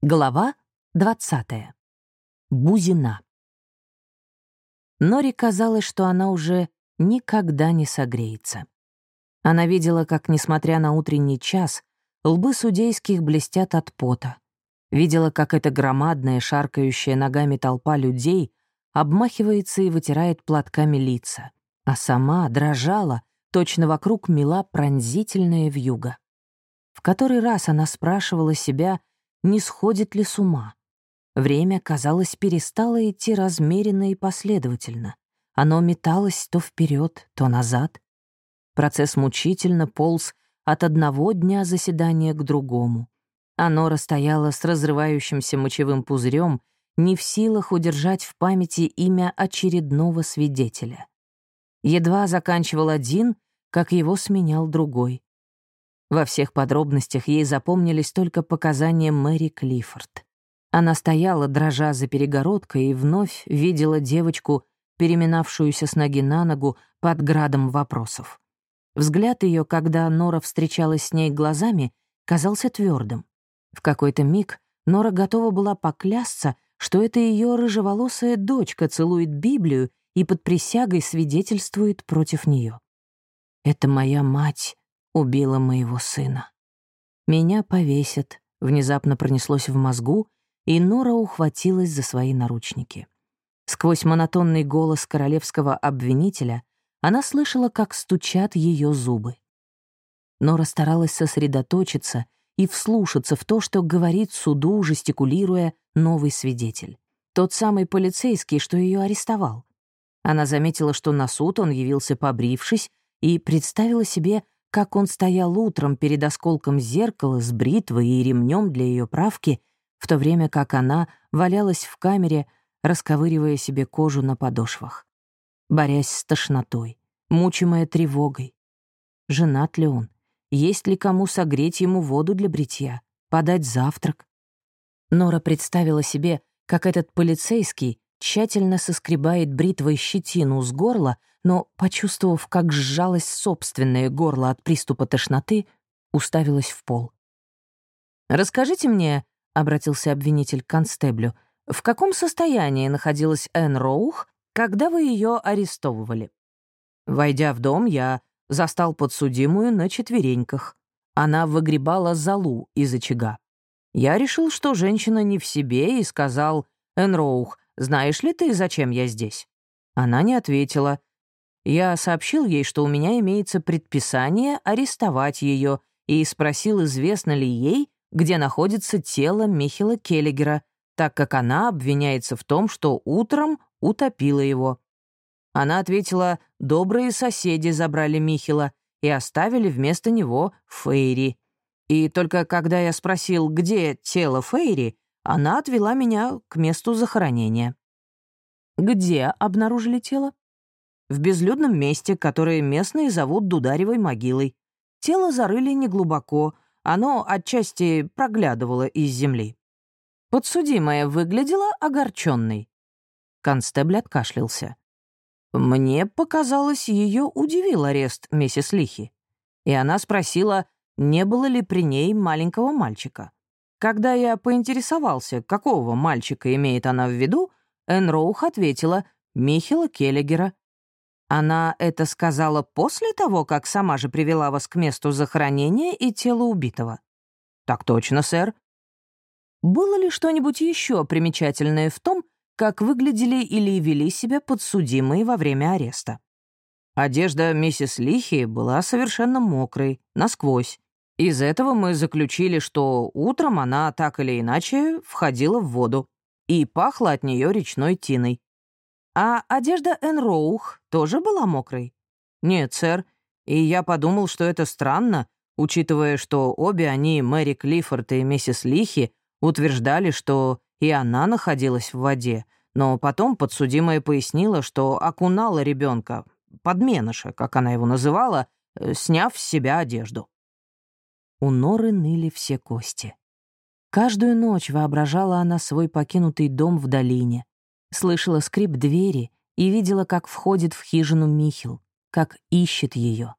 Глава 20. Бузина. Нори казалось, что она уже никогда не согреется. Она видела, как, несмотря на утренний час, лбы судейских блестят от пота. Видела, как эта громадная, шаркающая ногами толпа людей обмахивается и вытирает платками лица, а сама дрожала, точно вокруг мела пронзительная вьюга. В который раз она спрашивала себя, не сходит ли с ума. Время, казалось, перестало идти размеренно и последовательно. Оно металось то вперед, то назад. Процесс мучительно полз от одного дня заседания к другому. Оно расстояло с разрывающимся мочевым пузырем, не в силах удержать в памяти имя очередного свидетеля. Едва заканчивал один, как его сменял другой. Во всех подробностях ей запомнились только показания Мэри Клиффорд. Она стояла, дрожа за перегородкой, и вновь видела девочку, переминавшуюся с ноги на ногу под градом вопросов. Взгляд ее, когда Нора встречалась с ней глазами, казался твердым. В какой-то миг Нора готова была поклясться, что это ее рыжеволосая дочка целует Библию и под присягой свидетельствует против нее. «Это моя мать», убила моего сына. Меня повесят, внезапно пронеслось в мозгу, и Нора ухватилась за свои наручники. Сквозь монотонный голос королевского обвинителя она слышала, как стучат ее зубы. Нора старалась сосредоточиться и вслушаться в то, что говорит суду, жестикулируя новый свидетель. Тот самый полицейский, что ее арестовал. Она заметила, что на суд он явился побрившись, и представила себе, как он стоял утром перед осколком зеркала с бритвой и ремнем для ее правки, в то время как она валялась в камере, расковыривая себе кожу на подошвах, борясь с тошнотой, мучимая тревогой. Женат ли он? Есть ли кому согреть ему воду для бритья? Подать завтрак? Нора представила себе, как этот полицейский тщательно соскребает бритвой щетину с горла, но, почувствовав, как сжалось собственное горло от приступа тошноты, уставилась в пол. «Расскажите мне», — обратился обвинитель к констеблю, «в каком состоянии находилась Энн Роух, когда вы ее арестовывали?» Войдя в дом, я застал подсудимую на четвереньках. Она выгребала залу из очага. Я решил, что женщина не в себе, и сказал, «Энн Роух, знаешь ли ты, зачем я здесь?» Она не ответила, я сообщил ей, что у меня имеется предписание арестовать ее, и спросил, известно ли ей, где находится тело Михила Келлигера, так как она обвиняется в том, что утром утопила его. Она ответила, добрые соседи забрали Михила и оставили вместо него Фейри. И только когда я спросил, где тело Фейри, она отвела меня к месту захоронения. Где обнаружили тело? В безлюдном месте, которое местные зовут Дударевой могилой. Тело зарыли неглубоко, оно отчасти проглядывало из земли. Подсудимая выглядела огорченной. Констебль откашлялся. Мне показалось, ее удивил арест миссис Лихи. И она спросила, не было ли при ней маленького мальчика. Когда я поинтересовался, какого мальчика имеет она в виду, Энн Роух ответила «Михила Келлигера». Она это сказала после того, как сама же привела вас к месту захоронения и тела убитого? Так точно, сэр. Было ли что-нибудь еще примечательное в том, как выглядели или вели себя подсудимые во время ареста? Одежда миссис Лихи была совершенно мокрой, насквозь. Из этого мы заключили, что утром она так или иначе входила в воду и пахла от нее речной тиной. А одежда Энн Роух тоже была мокрой? Нет, сэр. И я подумал, что это странно, учитывая, что обе они, Мэри Клиффорд и миссис Лихи, утверждали, что и она находилась в воде, но потом подсудимая пояснила, что окунала ребенка, подменыша, как она его называла, э, сняв с себя одежду. У Норы ныли все кости. Каждую ночь воображала она свой покинутый дом в долине, Слышала скрип двери и видела, как входит в хижину Михил, как ищет ее.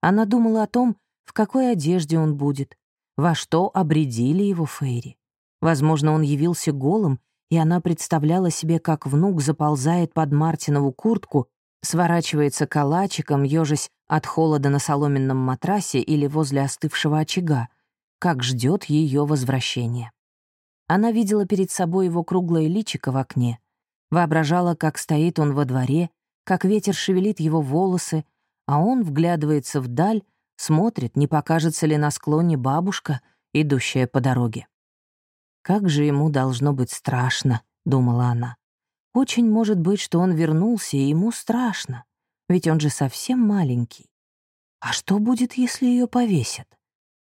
Она думала о том, в какой одежде он будет, во что обредили его Фейри. Возможно, он явился голым, и она представляла себе, как внук заползает под Мартинову куртку, сворачивается калачиком, ежась от холода на соломенном матрасе или возле остывшего очага, как ждет ее возвращения. Она видела перед собой его круглое личико в окне, воображала, как стоит он во дворе, как ветер шевелит его волосы, а он вглядывается вдаль, смотрит, не покажется ли на склоне бабушка, идущая по дороге. «Как же ему должно быть страшно», — думала она. «Очень может быть, что он вернулся, и ему страшно, ведь он же совсем маленький. А что будет, если ее повесят?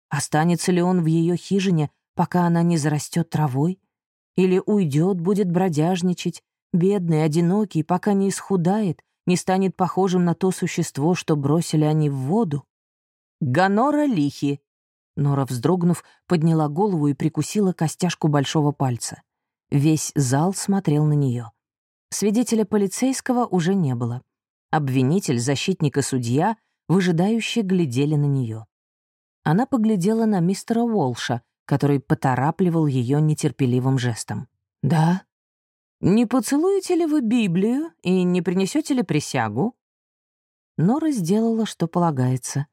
Останется ли он в ее хижине, пока она не зарастет травой? Или уйдет, будет бродяжничать, бедный, одинокий, пока не исхудает, не станет похожим на то существо, что бросили они в воду? Ганора лихи. Нора, вздрогнув, подняла голову и прикусила костяшку большого пальца. Весь зал смотрел на нее. Свидетеля полицейского уже не было. Обвинитель, защитник и судья выжидающе глядели на нее. Она поглядела на мистера Уолша, который поторапливал ее нетерпеливым жестом. «Да?» «Не поцелуете ли вы Библию и не принесете ли присягу?» Нора сделала, что полагается.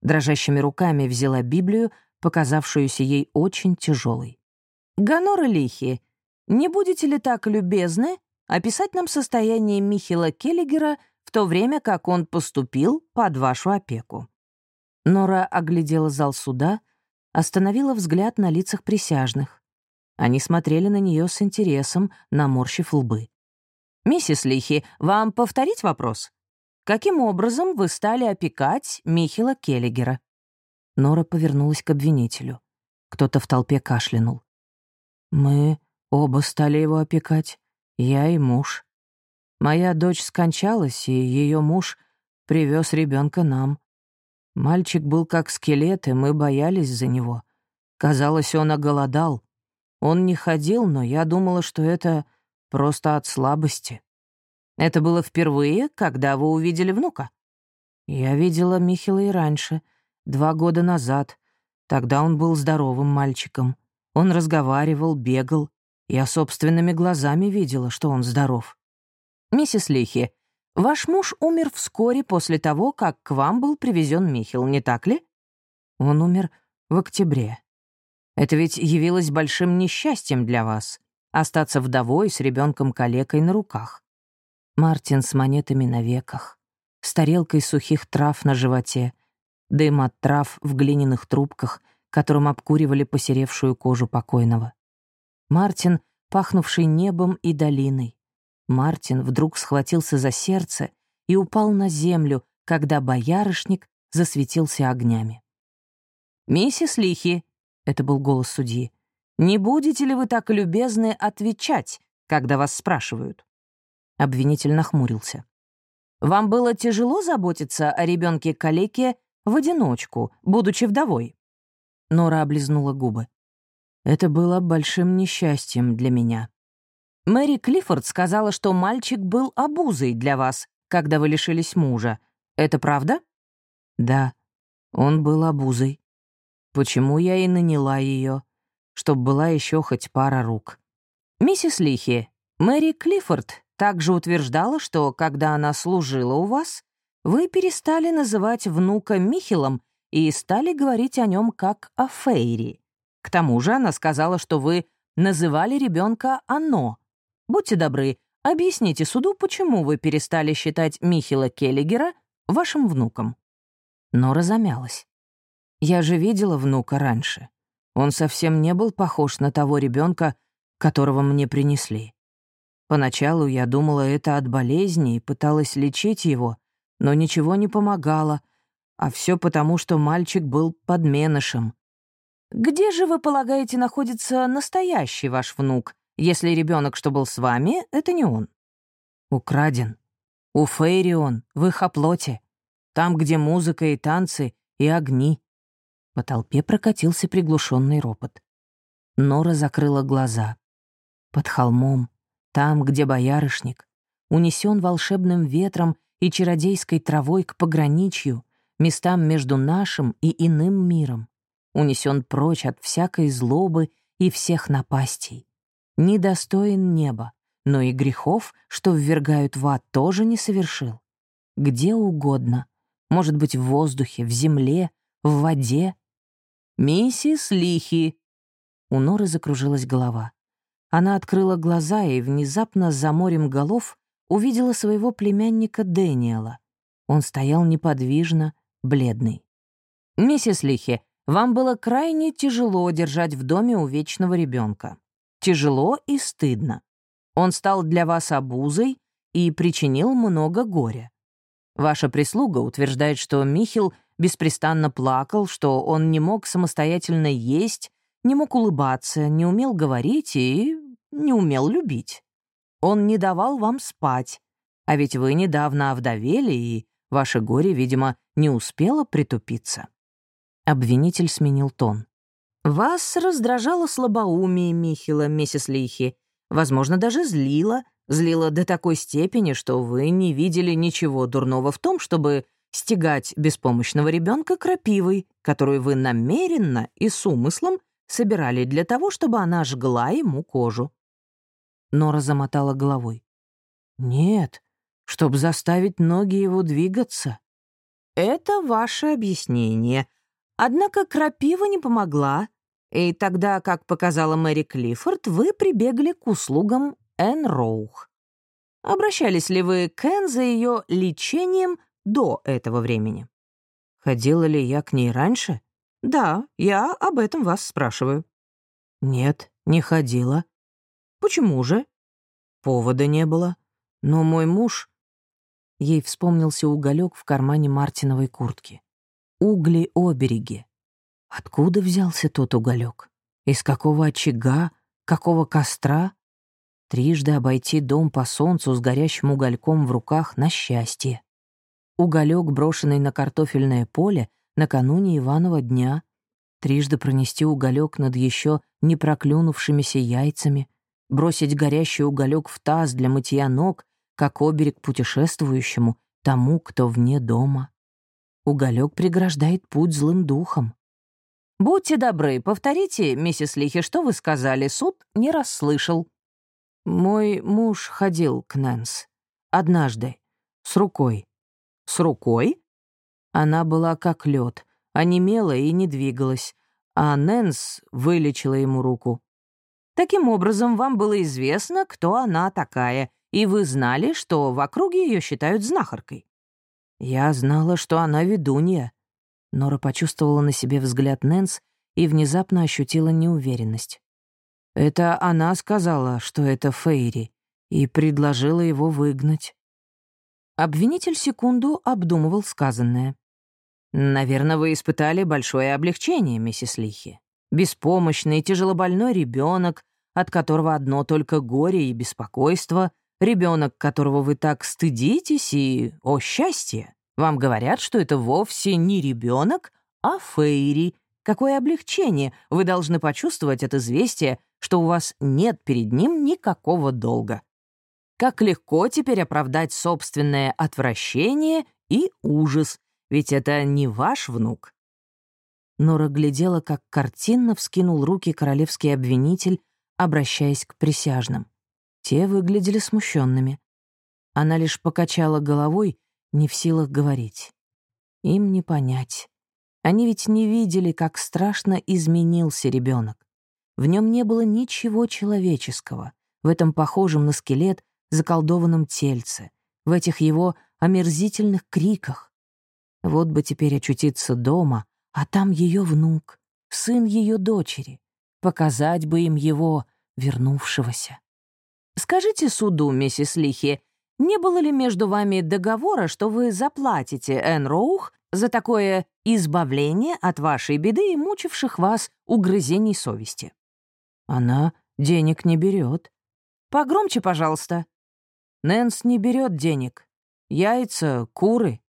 Дрожащими руками взяла Библию, показавшуюся ей очень тяжелой. «Гонора Лихи, не будете ли так любезны описать нам состояние Михила Келлигера в то время, как он поступил под вашу опеку?» Нора оглядела зал суда, остановила взгляд на лицах присяжных. Они смотрели на нее с интересом, наморщив лбы. «Миссис Лихи, вам повторить вопрос? Каким образом вы стали опекать Михила Келлигера?» Нора повернулась к обвинителю. Кто-то в толпе кашлянул. «Мы оба стали его опекать, я и муж. Моя дочь скончалась, и ее муж привез ребенка нам. Мальчик был как скелет, и мы боялись за него. Казалось, он оголодал. Он не ходил, но я думала, что это просто от слабости. Это было впервые, когда вы увидели внука? Я видела Михила и раньше, два года назад. Тогда он был здоровым мальчиком. Он разговаривал, бегал. Я собственными глазами видела, что он здоров. Миссис Лихи, Ваш муж умер вскоре после того, как к вам был привезен Михил, не так ли? Он умер в октябре. Это ведь явилось большим несчастьем для вас — остаться вдовой с ребенком калекой на руках. Мартин с монетами на веках, с тарелкой сухих трав на животе, дым от трав в глиняных трубках, которым обкуривали посеревшую кожу покойного. Мартин, пахнувший небом и долиной, Мартин вдруг схватился за сердце и упал на землю, когда боярышник засветился огнями. «Миссис Лихи», — это был голос судьи, «не будете ли вы так любезны отвечать, когда вас спрашивают?» Обвинитель нахмурился. «Вам было тяжело заботиться о ребенке калеке в одиночку, будучи вдовой?» Нора облизнула губы. «Это было большим несчастьем для меня. Мэри Клиффорд сказала, что мальчик был обузой для вас, когда вы лишились мужа. Это правда? Да, он был обузой. Почему я и наняла ее, чтобы была еще хоть пара рук. Миссис Лихи, Мэри Клиффорд также утверждала, что когда она служила у вас, вы перестали называть внука Михелом и стали говорить о нем как о Фейри. К тому же она сказала, что вы называли ребенка «оно», Будьте добры, объясните суду, почему вы перестали считать Михила Келлигера вашим внуком». Нора замялась. «Я же видела внука раньше. Он совсем не был похож на того ребенка, которого мне принесли. Поначалу я думала, это от болезни и пыталась лечить его, но ничего не помогало, а все потому, что мальчик был подменышем. «Где же, вы полагаете, находится настоящий ваш внук?» если ребенок, что был с вами, это не он. Украден. У Фейри он, в их оплоте. Там, где музыка и танцы, и огни. По толпе прокатился приглушенный ропот. Нора закрыла глаза. Под холмом, там, где боярышник, унесен волшебным ветром и чародейской травой к пограничью, местам между нашим и иным миром, унесен прочь от всякой злобы и всех напастей. Недостоин неба, но и грехов, что ввергают в ад, тоже не совершил. Где угодно. Может быть, в воздухе, в земле, в воде. «Миссис Лихи!» У Норы закружилась голова. Она открыла глаза и внезапно за морем голов увидела своего племянника Дэниела. Он стоял неподвижно, бледный. «Миссис Лихи, вам было крайне тяжело держать в доме у вечного ребенка. Тяжело и стыдно. Он стал для вас обузой и причинил много горя. Ваша прислуга утверждает, что Михил беспрестанно плакал, что он не мог самостоятельно есть, не мог улыбаться, не умел говорить и не умел любить. Он не давал вам спать, а ведь вы недавно овдовели, и ваше горе, видимо, не успело притупиться. Обвинитель сменил тон. «Вас раздражало слабоумие Михила, миссис Лихи. Возможно, даже злило. Злило до такой степени, что вы не видели ничего дурного в том, чтобы стегать беспомощного ребенка крапивой, которую вы намеренно и с умыслом собирали для того, чтобы она жгла ему кожу. Нора замотала головой. «Нет, чтобы заставить ноги его двигаться». «Это ваше объяснение. Однако крапива не помогла, и тогда, как показала Мэри Клиффорд, вы прибегли к услугам Энн Роух. Обращались ли вы к Энн за ее лечением до этого времени? Ходила ли я к ней раньше? Да, я об этом вас спрашиваю. Нет, не ходила. Почему же? Повода не было. Но мой муж... Ей вспомнился уголек в кармане Мартиновой куртки. Угли-обереги. Откуда взялся тот уголек? Из какого очага? Какого костра? Трижды обойти дом по солнцу с горящим угольком в руках на счастье. Уголек, брошенный на картофельное поле накануне Иванова дня. Трижды пронести уголек над еще не проклюнувшимися яйцами, бросить горящий уголек в таз для мытья ног, как оберег путешествующему, тому, кто вне дома. Уголек преграждает путь злым духом. «Будьте добры, повторите, миссис Лихи, что вы сказали, суд не расслышал». «Мой муж ходил к Нэнс. Однажды. С рукой». «С рукой?» Она была как лед, онемела и не двигалась, а Нэнс вылечила ему руку. Таким образом, вам было известно, кто она такая, и вы знали, что в округе ее считают знахаркой. Я знала, что она ведунья. Нора почувствовала на себе взгляд Нэнс и внезапно ощутила неуверенность. Это она сказала, что это Фейри, и предложила его выгнать. Обвинитель секунду обдумывал сказанное. «Наверное, вы испытали большое облегчение, миссис Лихи. Беспомощный, тяжелобольной ребенок, от которого одно только горе и беспокойство, ребенок, которого вы так стыдитесь, и, о счастье, вам говорят, что это вовсе не ребенок, а Фейри. Какое облегчение вы должны почувствовать от известия, что у вас нет перед ним никакого долга. Как легко теперь оправдать собственное отвращение и ужас, ведь это не ваш внук. Нора глядела, как картинно вскинул руки королевский обвинитель, обращаясь к присяжным. Те выглядели смущенными. Она лишь покачала головой, не в силах говорить. Им не понять. Они ведь не видели, как страшно изменился ребенок. В нем не было ничего человеческого, в этом похожем на скелет заколдованном тельце, в этих его омерзительных криках. Вот бы теперь очутиться дома, а там ее внук, сын ее дочери, показать бы им его, вернувшегося. «Скажите суду, миссис Лихи, не было ли между вами договора, что вы заплатите Энн Роух за такое избавление от вашей беды и мучивших вас угрызений совести?» Она денег не берет. Погромче, пожалуйста. Нэнс не берет денег. Яйца, куры.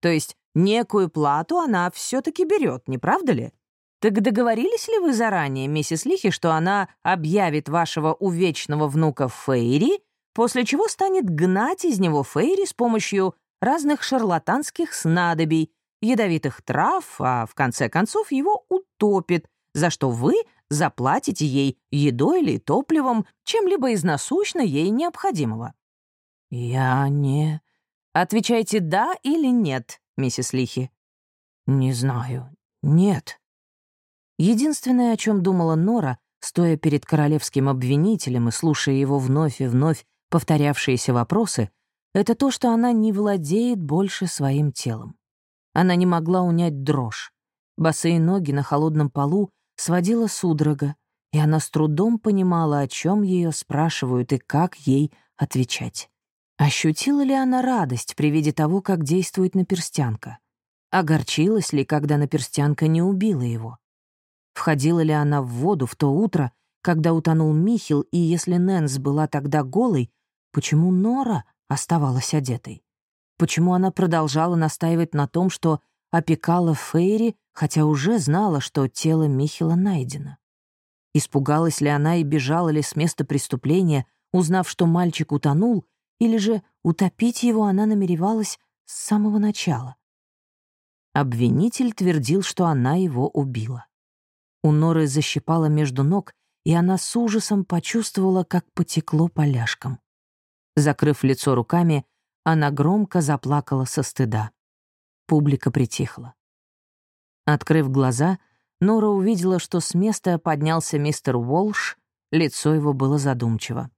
То есть некую плату она все-таки берет, не правда ли? Так договорились ли вы заранее, миссис Лихи, что она объявит вашего увечного внука Фейри, после чего станет гнать из него Фейри с помощью разных шарлатанских снадобий, ядовитых трав, а в конце концов его утопит, за что вы заплатите ей едой или топливом, чем-либо из насущно ей необходимого». «Я не...» «Отвечайте «да» или «нет», миссис Лихи». «Не знаю. Нет». Единственное, о чем думала Нора, стоя перед королевским обвинителем и слушая его вновь и вновь повторявшиеся вопросы, это то, что она не владеет больше своим телом. Она не могла унять дрожь. Босые ноги на холодном полу сводила судорога, и она с трудом понимала, о чем ее спрашивают и как ей отвечать. Ощутила ли она радость при виде того, как действует наперстянка? Огорчилась ли, когда наперстянка не убила его? Входила ли она в воду в то утро, когда утонул Михил, и если Нэнс была тогда голой, почему Нора оставалась одетой? Почему она продолжала настаивать на том, что опекала Фейри, хотя уже знала, что тело Михила найдено? Испугалась ли она и бежала ли с места преступления, узнав, что мальчик утонул, или же утопить его она намеревалась с самого начала? Обвинитель твердил, что она его убила. У Норы защипала между ног, и она с ужасом почувствовала, как потекло поляшком. Закрыв лицо руками, она громко заплакала со стыда. Публика притихла. Открыв глаза, Нора увидела, что с места поднялся мистер Уолш, лицо его было задумчиво.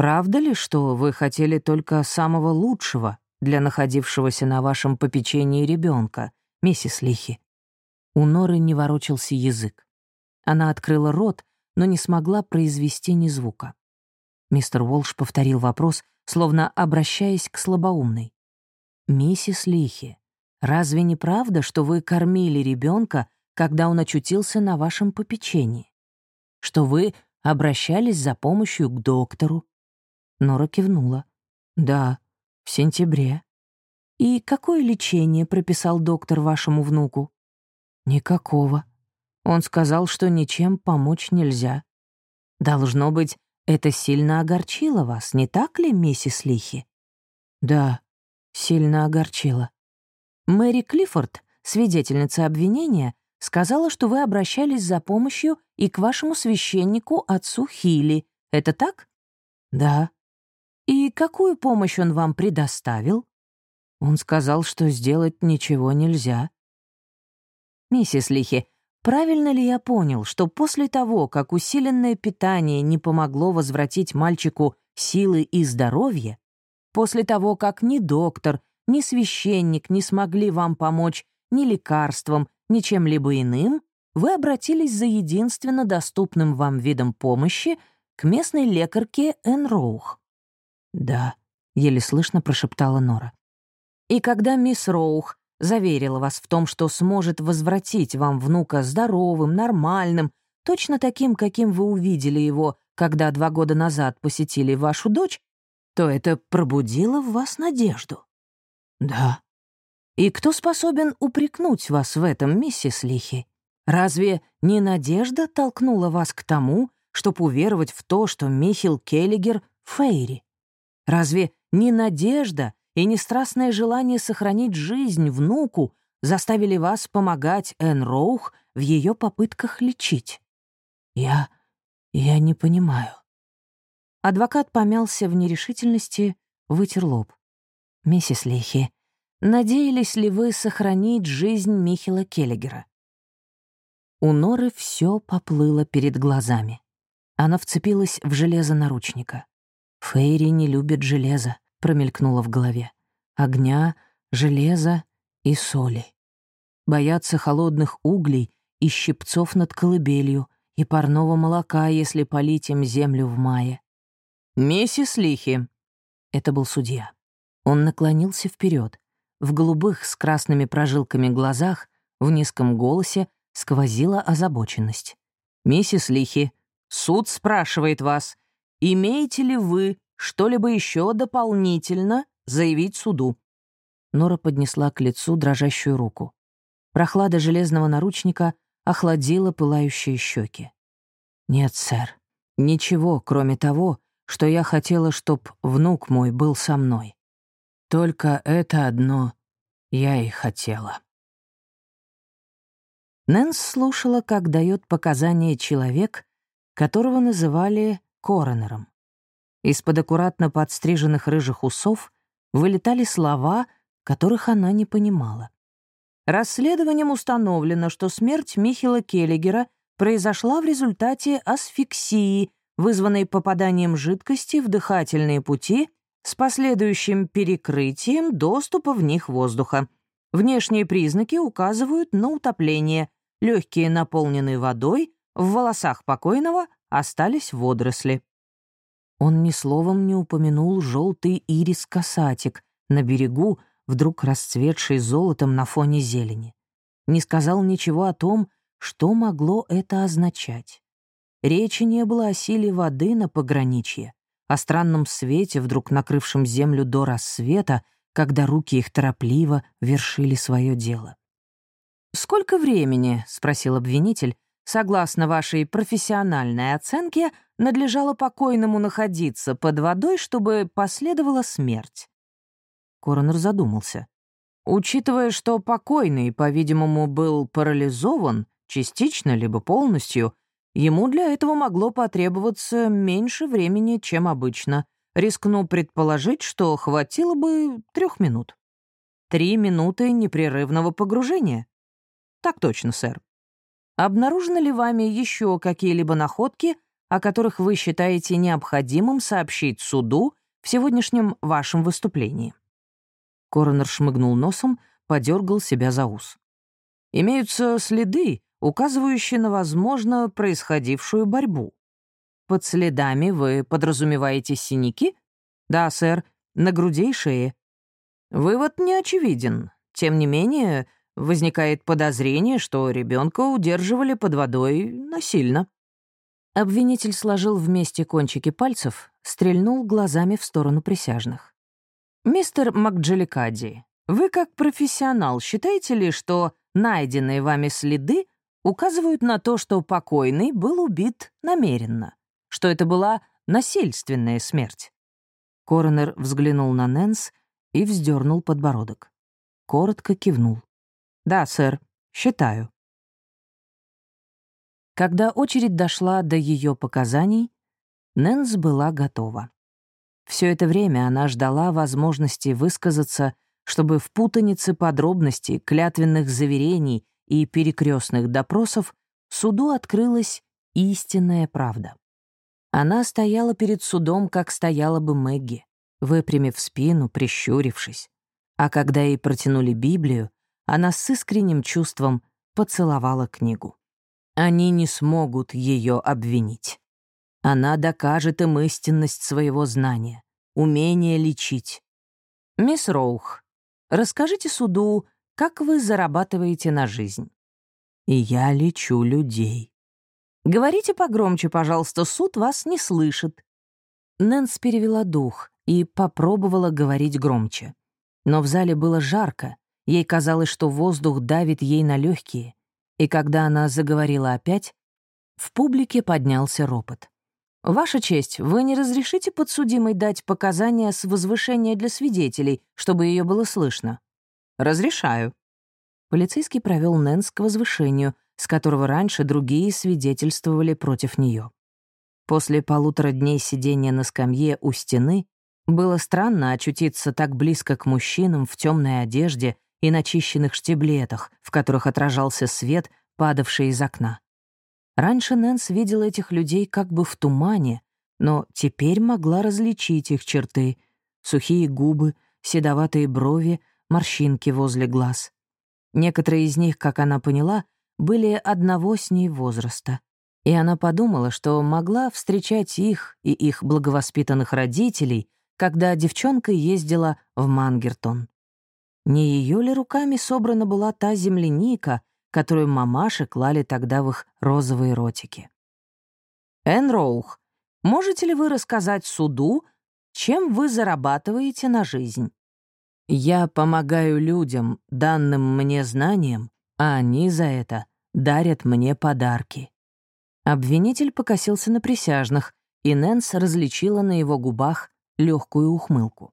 «Правда ли, что вы хотели только самого лучшего для находившегося на вашем попечении ребенка, миссис Лихи?» У Норы не ворочался язык. Она открыла рот, но не смогла произвести ни звука. Мистер Уолш повторил вопрос, словно обращаясь к слабоумной. «Миссис Лихи, разве не правда, что вы кормили ребенка, когда он очутился на вашем попечении? Что вы обращались за помощью к доктору?» Нора кивнула. «Да, в сентябре». «И какое лечение прописал доктор вашему внуку?» Никакого. Он сказал, что ничем помочь нельзя. Должно быть, это сильно огорчило вас, не так ли, миссис Лихи? Да, сильно огорчило. Мэри Клиффорд, свидетельница обвинения, сказала, что вы обращались за помощью и к вашему священнику, отцу Хилли. Это так? Да. И какую помощь он вам предоставил? Он сказал, что сделать ничего нельзя. «Миссис Лихи, правильно ли я понял, что после того, как усиленное питание не помогло возвратить мальчику силы и здоровье, после того, как ни доктор, ни священник не смогли вам помочь ни лекарством, ни чем-либо иным, вы обратились за единственно доступным вам видом помощи к местной лекарке Энн Роух?» «Да», — еле слышно прошептала Нора. И когда мисс Роух заверила вас в том, что сможет возвратить вам внука здоровым, нормальным, точно таким, каким вы увидели его, когда два года назад посетили вашу дочь, то это пробудило в вас надежду. Да. И кто способен упрекнуть вас в этом, миссис Лихи? Разве не надежда толкнула вас к тому, чтобы уверовать в то, что Михил Келлигер — Фейри? Разве не надежда и нестрастное желание сохранить жизнь внуку заставили вас помогать Энн Роух в ее попытках лечить? Я... я не понимаю. Адвокат помялся в нерешительности, вытер лоб. «Миссис Лихи, надеялись ли вы сохранить жизнь Михила Келлигера?» У Норы все поплыло перед глазами. Она вцепилась в железо наручника. Фейри не любит железо промелькнуло в голове. Огня, железа и соли. Боятся холодных углей и щипцов над колыбелью, и парного молока, если полить им землю в мае. «Миссис Лихи!» Это был судья. Он наклонился вперед. В голубых с красными прожилками глазах, в низком голосе сквозила озабоченность. «Миссис Лихи, суд спрашивает вас, имеете ли вы что-либо еще дополнительно заявить суду». Нора поднесла к лицу дрожащую руку. Прохлада железного наручника охладила пылающие щеки. «Нет, сэр, ничего, кроме того, что я хотела, чтоб внук мой был со мной. Только это одно я и хотела». Нэнс слушала, как дает показания человек, которого называли коронером. Из-под аккуратно подстриженных рыжих усов вылетали слова, которых она не понимала. Расследованием установлено, что смерть Михила Келлигера произошла в результате асфиксии, вызванной попаданием жидкости в дыхательные пути с последующим перекрытием доступа в них воздуха. Внешние признаки указывают на утопление. Легкие наполнены водой, в волосах покойного остались водоросли. Он ни словом не упомянул желтый ирис-касатик на берегу, вдруг расцветший золотом на фоне зелени. Не сказал ничего о том, что могло это означать. Речи не было о силе воды на пограничье, о странном свете, вдруг накрывшем землю до рассвета, когда руки их торопливо вершили свое дело. «Сколько времени?» — спросил обвинитель. «Согласно вашей профессиональной оценке, надлежало покойному находиться под водой, чтобы последовала смерть». Коронер задумался. Учитывая, что покойный, по-видимому, был парализован, частично либо полностью, ему для этого могло потребоваться меньше времени, чем обычно. Рискну предположить, что хватило бы трех минут. Три минуты непрерывного погружения. Так точно, сэр. Обнаружены ли вами еще какие-либо находки, о которых вы считаете необходимым сообщить суду в сегодняшнем вашем выступлении? Коронер шмыгнул носом, подергал себя за ус. Имеются следы, указывающие на, возможно, происходившую борьбу. Под следами вы подразумеваете синяки? Да, сэр, на груди и шее. Вывод не очевиден. Тем не менее, возникает подозрение, что ребенка удерживали под водой насильно. Обвинитель сложил вместе кончики пальцев, стрельнул глазами в сторону присяжных. «Мистер Макджеликади, вы как профессионал считаете ли, что найденные вами следы указывают на то, что покойный был убит намеренно, что это была насильственная смерть?» Коронер взглянул на Нэнс и вздернул подбородок. Коротко кивнул. «Да, сэр, считаю». Когда очередь дошла до ее показаний, Нэнс была готова. Все это время она ждала возможности высказаться, чтобы в путанице подробностей, клятвенных заверений и перекрестных допросов суду открылась истинная правда. Она стояла перед судом, как стояла бы Мэгги, выпрямив спину, прищурившись. А когда ей протянули Библию, она с искренним чувством поцеловала книгу. Они не смогут ее обвинить. Она докажет им истинность своего знания, умение лечить. Мисс Роух, расскажите суду, как вы зарабатываете на жизнь. Я лечу людей. Говорите погромче, пожалуйста, суд вас не слышит. Нэнс перевела дух и попробовала говорить громче. Но в зале было жарко, ей казалось, что воздух давит ей на легкие, и когда она заговорила опять, в публике поднялся ропот. «Ваша честь, вы не разрешите подсудимой дать показания с возвышения для свидетелей, чтобы ее было слышно?» «Разрешаю». Полицейский провел Нэнс к возвышению, с которого раньше другие свидетельствовали против нее. После полутора дней сидения на скамье у стены было странно очутиться так близко к мужчинам в темной одежде и начищенных штиблетах, в которых отражался свет, падавший из окна. Раньше Нэнс видела этих людей как бы в тумане, но теперь могла различить их черты — сухие губы, седоватые брови, морщинки возле глаз. Некоторые из них, как она поняла, были одного с ней возраста. И она подумала, что могла встречать их и их благовоспитанных родителей, когда девчонка ездила в Мангертон. Не ее ли руками собрана была та земляника, которую мамаши клали тогда в их розовые ротики. «Энн Роух, можете ли вы рассказать суду, чем вы зарабатываете на жизнь?» «Я помогаю людям, данным мне знаниям, а они за это дарят мне подарки». Обвинитель покосился на присяжных, и Нэнс различила на его губах легкую ухмылку.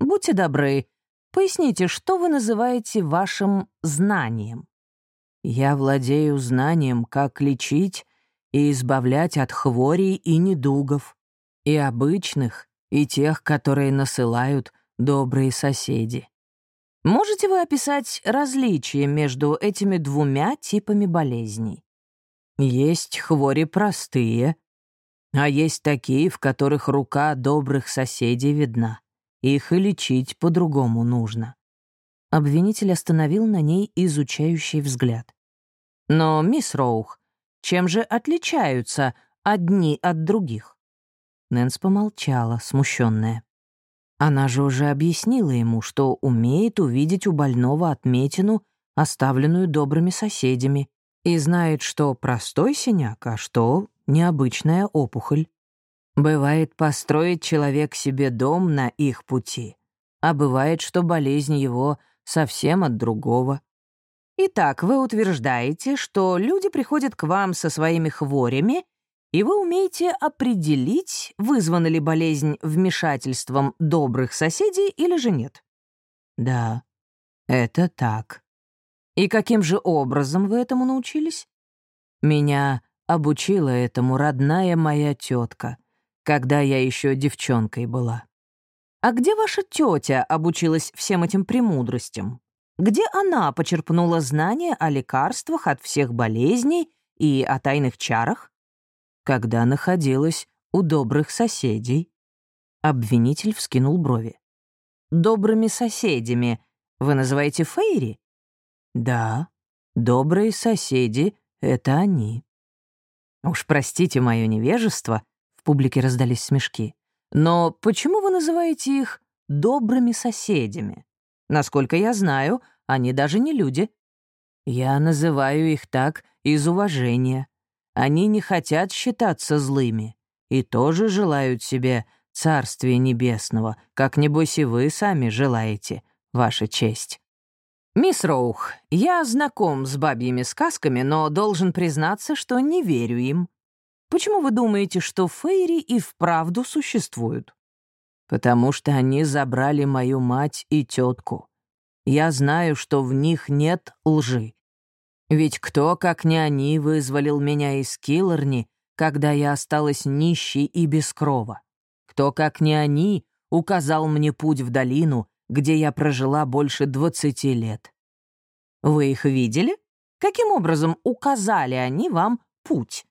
«Будьте добры, поясните, что вы называете вашим знанием?» Я владею знанием, как лечить и избавлять от хворей и недугов, и обычных, и тех, которые насылают добрые соседи. Можете вы описать различия между этими двумя типами болезней? Есть хвори простые, а есть такие, в которых рука добрых соседей видна. Их и лечить по-другому нужно. Обвинитель остановил на ней изучающий взгляд. Но, мисс Роух, чем же отличаются одни от других? Нэнс помолчала, смущенная. Она же уже объяснила ему, что умеет увидеть у больного отметину, оставленную добрыми соседями, и знает, что простой синяк, а что необычная опухоль. Бывает, построить человек себе дом на их пути, а бывает, что болезнь его совсем от другого. Итак, вы утверждаете, что люди приходят к вам со своими хворями и вы умеете определить, вызвана ли болезнь вмешательством добрых соседей или же нет. Да, это так. И каким же образом вы этому научились? Меня обучила этому родная моя тетка, когда я еще девчонкой была. А где ваша тетя обучилась всем этим премудростям? Где она почерпнула знания о лекарствах от всех болезней и о тайных чарах? когда находилась у добрых соседей. Обвинитель вскинул брови. «Добрыми соседями вы называете Фейри?» «Да, добрые соседи — это они». «Уж простите мое невежество», — публике раздались смешки. «Но почему вы называете их добрыми соседями? Насколько я знаю, они даже не люди». «Я называю их так из уважения. Они не хотят считаться злыми и тоже желают себе Царствия Небесного, как, небось, и вы сами желаете, Ваша честь. «Мисс Роух, я знаком с бабьими сказками, но должен признаться, что не верю им. Почему вы думаете, что фейри и вправду существуют?» «Потому что они забрали мою мать и тетку. Я знаю, что в них нет лжи. Ведь кто, как не они, вызволил меня из Киллорни, когда я осталась нищей и без крова? Кто, как не они, указал мне путь в долину, где я прожила больше двадцати лет? Вы их видели? Каким образом указали они вам путь?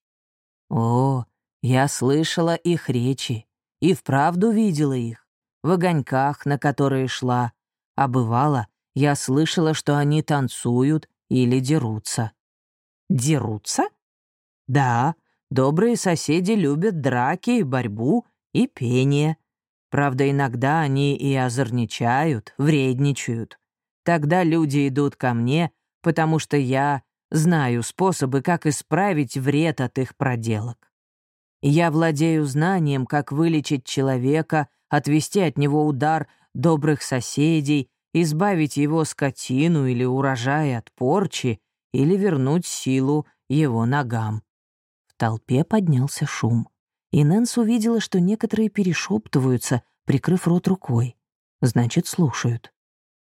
О, я слышала их речи и вправду видела их, в огоньках, на которые шла, а бывало, я слышала, что они танцуют или дерутся. Дерутся? Да, добрые соседи любят драки и борьбу и пение. Правда, иногда они и озорничают, вредничают. Тогда люди идут ко мне, потому что я знаю способы, как исправить вред от их проделок. Я владею знанием, как вылечить человека, отвести от него удар добрых соседей избавить его скотину или урожай от порчи или вернуть силу его ногам. В толпе поднялся шум, и Нэнс увидела, что некоторые перешептываются, прикрыв рот рукой. Значит, слушают.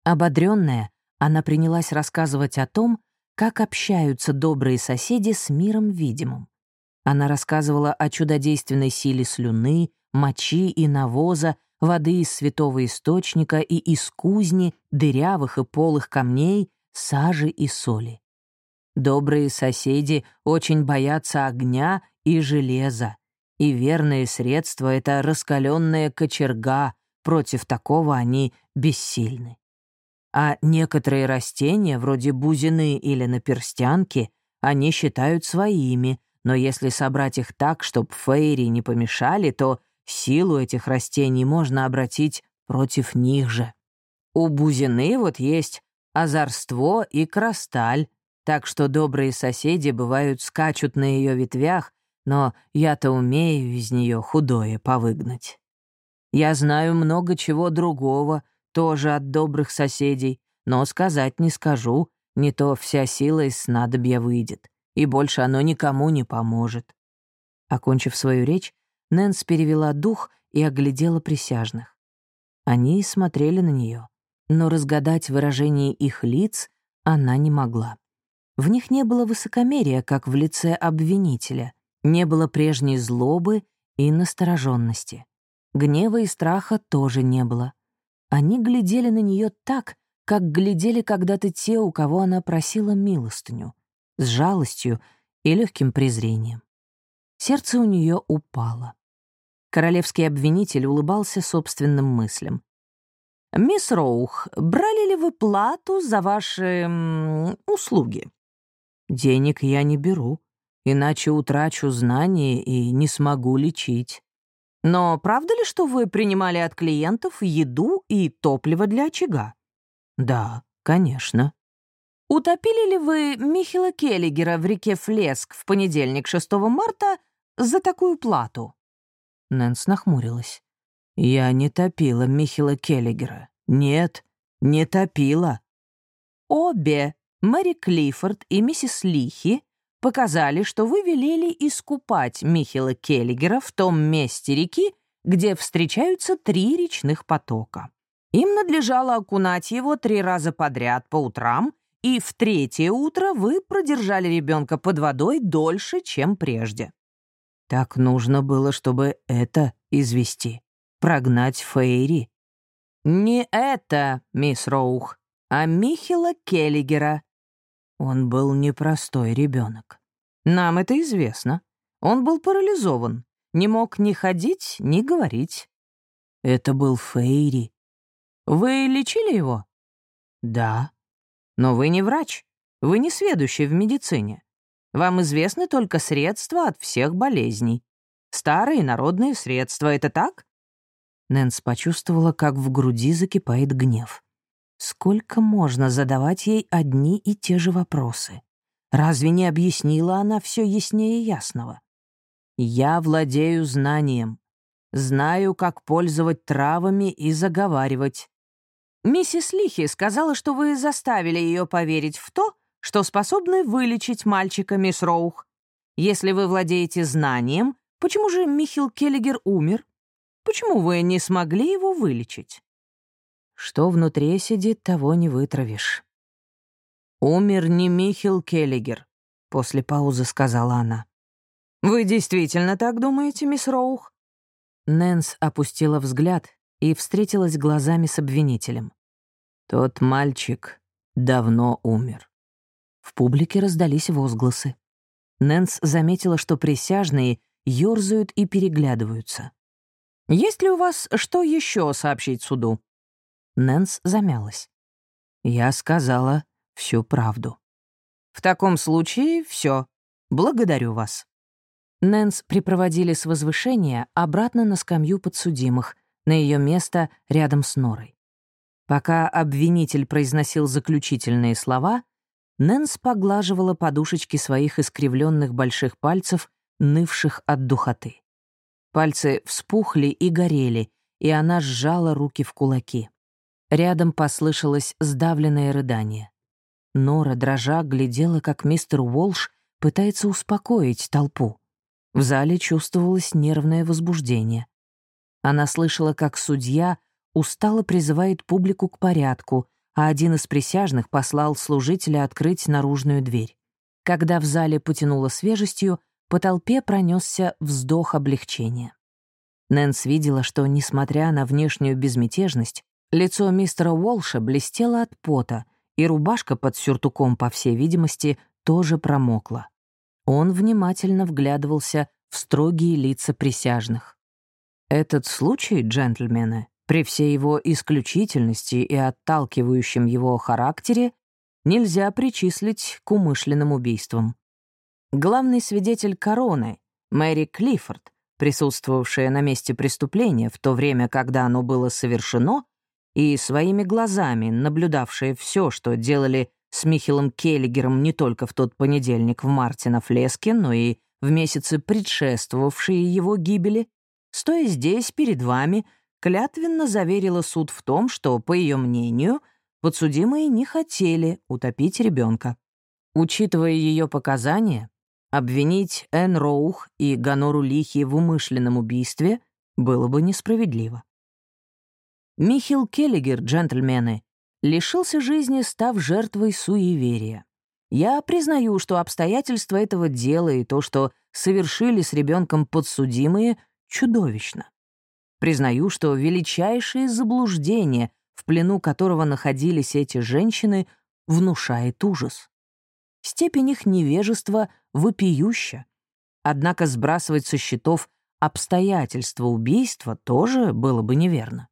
Ободренная, она принялась рассказывать о том, как общаются добрые соседи с миром видимым. Она рассказывала о чудодейственной силе слюны, мочи и навоза, воды из святого источника и из кузни, дырявых и полых камней, сажи и соли. Добрые соседи очень боятся огня и железа, и верное средство — это раскаленная кочерга, против такого они бессильны. А некоторые растения, вроде бузины или наперстянки, они считают своими, но если собрать их так, чтобы фейри не помешали, то Силу этих растений можно обратить против них же. У бузины вот есть озорство и красталь, так что добрые соседи, бывают, скачут на ее ветвях, но я-то умею из нее худое повыгнать. Я знаю много чего другого, тоже от добрых соседей, но сказать не скажу, не то вся сила из снадобья выйдет, и больше оно никому не поможет». Окончив свою речь, Нэнс перевела дух и оглядела присяжных. Они смотрели на нее, но разгадать выражение их лиц она не могла. В них не было высокомерия, как в лице обвинителя, не было прежней злобы и настороженности. Гнева и страха тоже не было. Они глядели на нее так, как глядели когда-то те, у кого она просила милостыню, с жалостью и легким презрением. Сердце у нее упало. Королевский обвинитель улыбался собственным мыслям. «Мисс Роух, брали ли вы плату за ваши м, услуги?» «Денег я не беру, иначе утрачу знания и не смогу лечить». «Но правда ли, что вы принимали от клиентов еду и топливо для очага?» «Да, конечно». «Утопили ли вы Михила Келлигера в реке Флеск в понедельник 6 марта за такую плату?» Нэнс нахмурилась. «Я не топила Михила Келлигера. Нет, не топила». «Обе, Мэри Клиффорд и миссис Лихи, показали, что вы велели искупать Михила Келлигера в том месте реки, где встречаются три речных потока. Им надлежало окунать его три раза подряд по утрам, и в третье утро вы продержали ребенка под водой дольше, чем прежде. Так нужно было, чтобы это извести, прогнать Фейри. Не это, мисс Роух, а Михила Келлигера. Он был непростой ребенок. Нам это известно. Он был парализован, не мог ни ходить, ни говорить. Это был Фейри. Вы лечили его? Да. Но вы не врач. Вы не сведущий в медицине. Вам известны только средства от всех болезней. Старые народные средства, это так? Нэнс почувствовала, как в груди закипает гнев. Сколько можно задавать ей одни и те же вопросы? Разве не объяснила она все яснее ясного? «Я владею знанием. Знаю, как пользовать травами и заговаривать. Миссис Лихи сказала, что вы заставили ее поверить в то, что способны вылечить мальчика, мисс Роух. Если вы владеете знанием, почему же Михил Келлигер умер? Почему вы не смогли его вылечить? Что внутри сидит, того не вытравишь. «Умер не Михил Келлигер», — после паузы сказала она. «Вы действительно так думаете, мисс Роух?» Нэнс опустила взгляд и встретилась глазами с обвинителем. «Тот мальчик давно умер». В публике раздались возгласы. Нэнс заметила, что присяжные ёрзают и переглядываются. «Есть ли у вас что еще сообщить суду?» Нэнс замялась. «Я сказала всю правду». «В таком случае все. Благодарю вас». Нэнс припроводили с возвышения обратно на скамью подсудимых, на ее место рядом с Норой. Пока обвинитель произносил заключительные слова, Нэнс поглаживала подушечки своих искривленных больших пальцев, нывших от духоты. Пальцы вспухли и горели, и она сжала руки в кулаки. Рядом послышалось сдавленное рыдание. Нора, дрожа, глядела, как мистер Уолш пытается успокоить толпу. В зале чувствовалось нервное возбуждение. Она слышала, как судья устало призывает публику к порядку, а один из присяжных послал служителя открыть наружную дверь. Когда в зале потянуло свежестью, по толпе пронесся вздох облегчения. Нэнс видела, что, несмотря на внешнюю безмятежность, лицо мистера Уолша блестело от пота, и рубашка под сюртуком, по всей видимости, тоже промокла. Он внимательно вглядывался в строгие лица присяжных. Этот случай, джентльмены, при всей его исключительности и отталкивающем его характере, нельзя причислить к умышленным убийствам. Главный свидетель короны, Мэри Клиффорд, присутствовавшая на месте преступления в то время, когда оно было совершено, и своими глазами наблюдавшая все, что делали с Михилом Келлигером не только в тот понедельник в марте на Флеске, но и в месяцы, предшествовавшие его гибели, стоя здесь перед вами, клятвенно заверила суд в том, что, по ее мнению, подсудимые не хотели утопить ребенка. Учитывая ее показания, обвинить Энн Роух и Ганору Лихи в умышленном убийстве было бы несправедливо. Михил Келлигер, джентльмены, лишился жизни, став жертвой суеверия. Я признаю, что обстоятельства этого дела и то, что совершили с ребенком подсудимые, чудовищно. Признаю, что величайшее заблуждение, в плену которого находились эти женщины, внушает ужас. Степень их невежества вопиюща. Однако сбрасывать со счетов обстоятельства убийства тоже было бы неверно.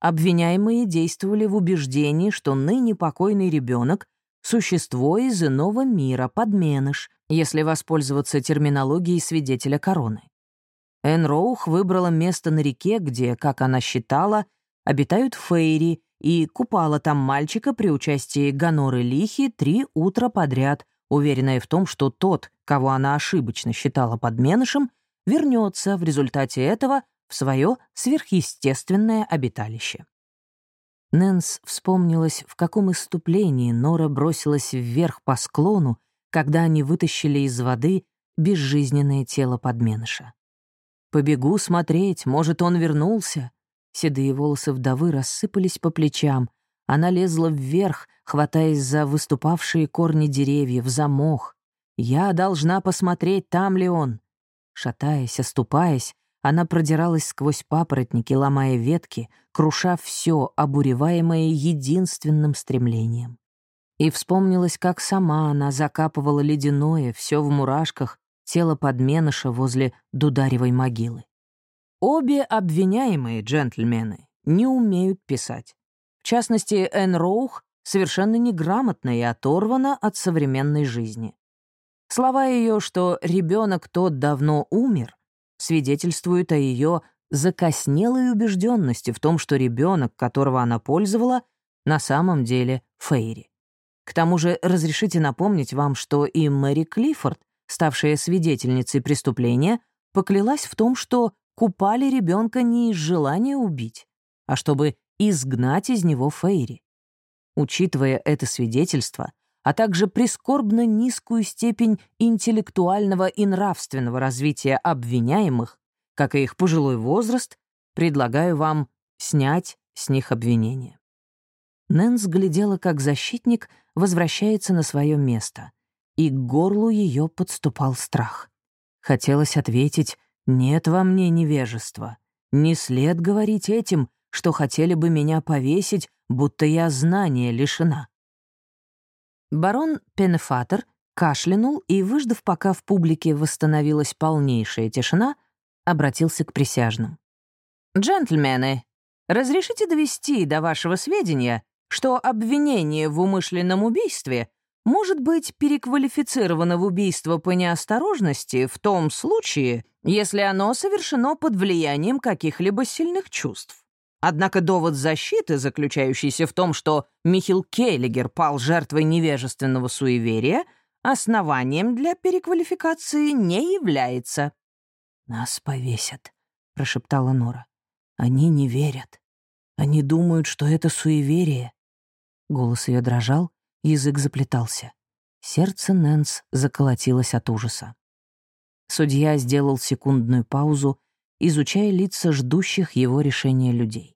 Обвиняемые действовали в убеждении, что ныне покойный ребенок — существо из иного мира, подменыш, если воспользоваться терминологией свидетеля короны. Энн Роух выбрала место на реке, где, как она считала, обитают фейри, и купала там мальчика при участии Ганоры Лихи три утра подряд, уверенная в том, что тот, кого она ошибочно считала подменышем, вернется в результате этого свое сверхъестественное обиталище. Нэнс вспомнилась, в каком иступлении Нора бросилась вверх по склону, когда они вытащили из воды безжизненное тело подменыша. «Побегу смотреть, может, он вернулся». Седые волосы вдовы рассыпались по плечам. Она лезла вверх, хватаясь за выступавшие корни деревьев, за мох. «Я должна посмотреть, там ли он». Шатаясь, оступаясь, она продиралась сквозь папоротники, ломая ветки, круша все, обуреваемое единственным стремлением. И вспомнилось, как сама она закапывала ледяное, все в мурашках, тело подменыша возле дударевой могилы. Обе обвиняемые джентльмены не умеют писать. В частности, Энн Роух совершенно неграмотна и оторвана от современной жизни. Слова ее, что ребенок тот давно умер, свидетельствуют о ее закоснелой убежденности в том, что ребенок, которого она пользовала, на самом деле Фейри. К тому же разрешите напомнить вам, что и Мэри Клиффорд, ставшая свидетельницей преступления, поклялась в том, что купали ребенка не из желания убить, а чтобы изгнать из него Фейри. Учитывая это свидетельство, а также прискорбно низкую степень интеллектуального и нравственного развития обвиняемых, как и их пожилой возраст, предлагаю вам снять с них обвинение. Нэнс глядела, как защитник возвращается на свое место, и к горлу ее подступал страх. Хотелось ответить «Нет во мне невежества. Не след говорить этим, что хотели бы меня повесить, будто я знания лишена». Барон Пенефатор кашлянул и, выждав, пока в публике восстановилась полнейшая тишина, обратился к присяжным. «Джентльмены, разрешите довести до вашего сведения, что обвинение в умышленном убийстве может быть переквалифицировано в убийство по неосторожности в том случае, если оно совершено под влиянием каких-либо сильных чувств. Однако довод защиты, заключающийся в том, что Михил Кейлигер пал жертвой невежественного суеверия, основанием для переквалификации не является. «Нас повесят», — прошептала Нора. «Они не верят. Они думают, что это суеверие». Голос ее дрожал, язык заплетался. Сердце Нэнс заколотилось от ужаса. Судья сделал секундную паузу, изучая лица ждущих его решения людей.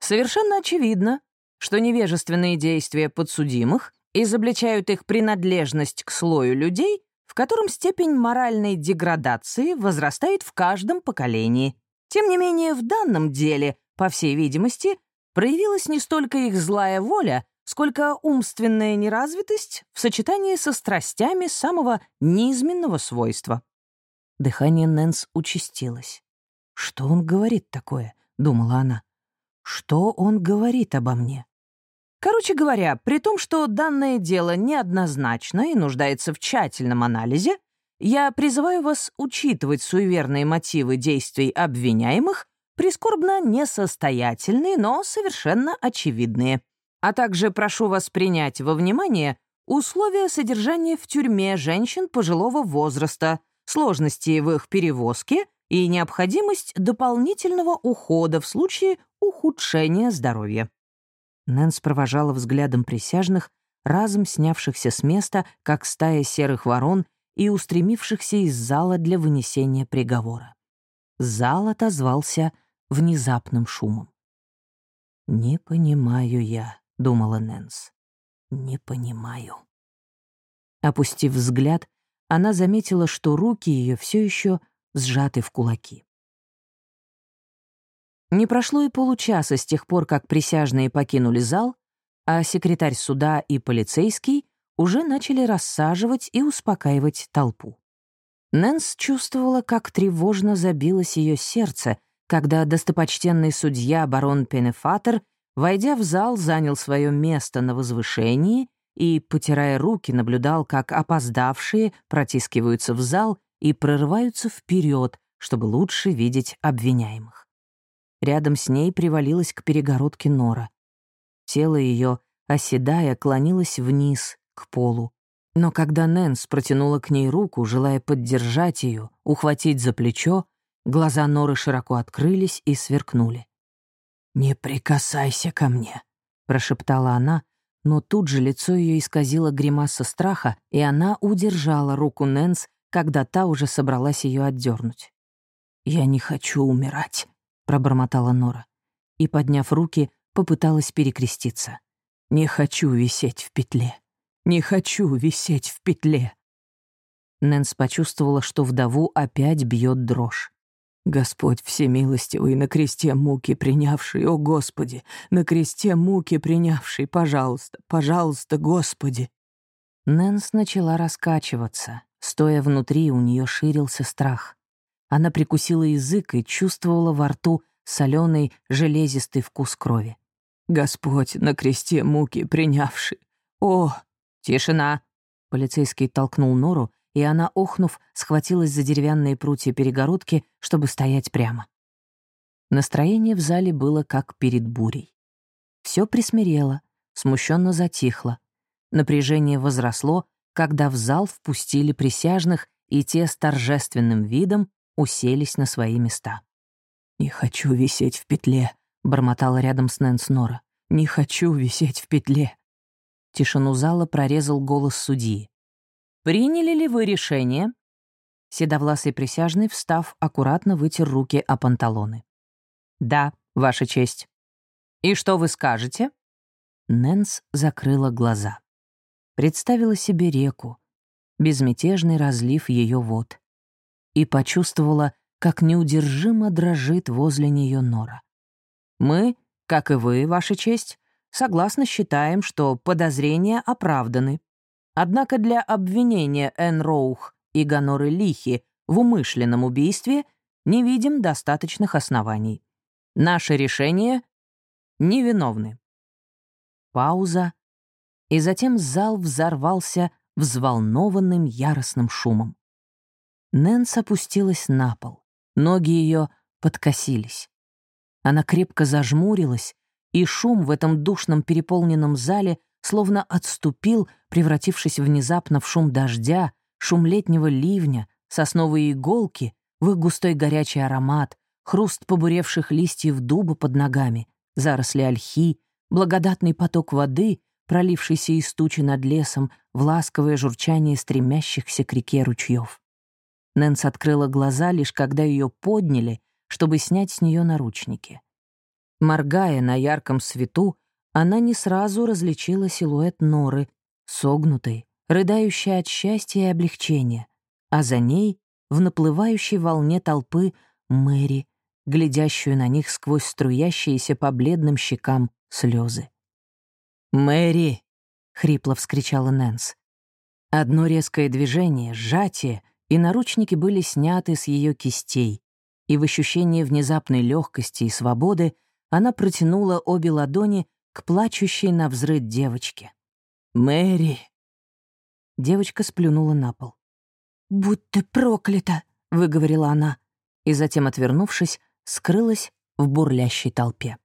Совершенно очевидно, что невежественные действия подсудимых изобличают их принадлежность к слою людей, в котором степень моральной деградации возрастает в каждом поколении. Тем не менее, в данном деле, по всей видимости, проявилась не столько их злая воля, сколько умственная неразвитость в сочетании со страстями самого низменного свойства. Дыхание Нэнс участилось. «Что он говорит такое?» — думала она. «Что он говорит обо мне?» Короче говоря, при том, что данное дело неоднозначно и нуждается в тщательном анализе, я призываю вас учитывать суеверные мотивы действий обвиняемых, прискорбно несостоятельные, но совершенно очевидные. А также прошу вас принять во внимание условия содержания в тюрьме женщин пожилого возраста, сложности в их перевозке и необходимость дополнительного ухода в случае ухудшения здоровья. Нэнс провожала взглядом присяжных, разом снявшихся с места, как стая серых ворон, и устремившихся из зала для вынесения приговора. Зал отозвался внезапным шумом. «Не понимаю я», — думала Нэнс. «Не понимаю». Опустив взгляд, она заметила, что руки ее все еще сжаты в кулаки. Не прошло и получаса с тех пор, как присяжные покинули зал, а секретарь суда и полицейский уже начали рассаживать и успокаивать толпу. Нэнс чувствовала, как тревожно забилось ее сердце, когда достопочтенный судья барон Пенефатер, войдя в зал, занял свое место на возвышении и, потирая руки, наблюдал, как опоздавшие протискиваются в зал и прорываются вперед, чтобы лучше видеть обвиняемых. Рядом с ней привалилась к перегородке Нора. Тело ее, оседая, клонилось вниз, к полу. Но когда Нэнс протянула к ней руку, желая поддержать ее, ухватить за плечо, глаза Норы широко открылись и сверкнули. «Не прикасайся ко мне», — прошептала она, но тут же лицо ее исказило гримаса страха, и она удержала руку Нэнс, когда та уже собралась ее отдернуть. «Я не хочу умирать», — пробормотала Нора. И, подняв руки, попыталась перекреститься. «Не хочу висеть в петле. Не хочу висеть в петле». Нэнс почувствовала, что вдову опять бьет дрожь. «Господь всемилостивый, на кресте муки принявший, о Господи, на кресте муки принявший, пожалуйста, пожалуйста, Господи!» Нэнс начала раскачиваться. Стоя внутри, у нее ширился страх. Она прикусила язык и чувствовала во рту соленый железистый вкус крови. «Господь на кресте муки принявший! О!» «Тишина!» Полицейский толкнул Нору, и она, охнув, схватилась за деревянные прутья перегородки, чтобы стоять прямо. Настроение в зале было как перед бурей. Все присмирело, смущенно затихло. Напряжение возросло, когда в зал впустили присяжных, и те с торжественным видом уселись на свои места. «Не хочу висеть в петле», — бормотала рядом с Нэнс Нора. «Не хочу висеть в петле». Тишину зала прорезал голос судьи. «Приняли ли вы решение?» Седовласый присяжный, встав, аккуратно вытер руки о панталоны. «Да, Ваша честь». «И что вы скажете?» Нэнс закрыла глаза. Представила себе реку, безмятежный разлив ее вод, и почувствовала, как неудержимо дрожит возле нее нора. «Мы, как и вы, Ваша честь, согласно считаем, что подозрения оправданы. Однако для обвинения Энн Роух и Ганоры Лихи в умышленном убийстве не видим достаточных оснований. Наше решение — невиновны». Пауза, и затем зал взорвался взволнованным яростным шумом. Нэнс опустилась на пол. Ноги ее подкосились. Она крепко зажмурилась, и шум в этом душном переполненном зале словно отступил, превратившись внезапно в шум дождя, шум летнего ливня, сосновые иголки, в их густой горячий аромат, хруст побуревших листьев дуба под ногами, заросли ольхи, благодатный поток воды, пролившийся из тучи над лесом, в ласковое журчание стремящихся к реке ручьев. Нэнс открыла глаза, лишь когда ее подняли, чтобы снять с нее наручники. Моргая на ярком свету, она не сразу различила силуэт Норы, согнутой, рыдающей от счастья и облегчения, а за ней, в наплывающей волне толпы, Мэри, глядящую на них сквозь струящиеся по бледным щекам слезы. «Мэри!» — хрипло вскричала Нэнс. Одно резкое движение, сжатие — и наручники были сняты с ее кистей, и в ощущении внезапной легкости и свободы она протянула обе ладони к плачущей на взрыв девочке. «Мэри!» Девочка сплюнула на пол. «Будь ты проклята!» — выговорила она, и затем, отвернувшись, скрылась в бурлящей толпе.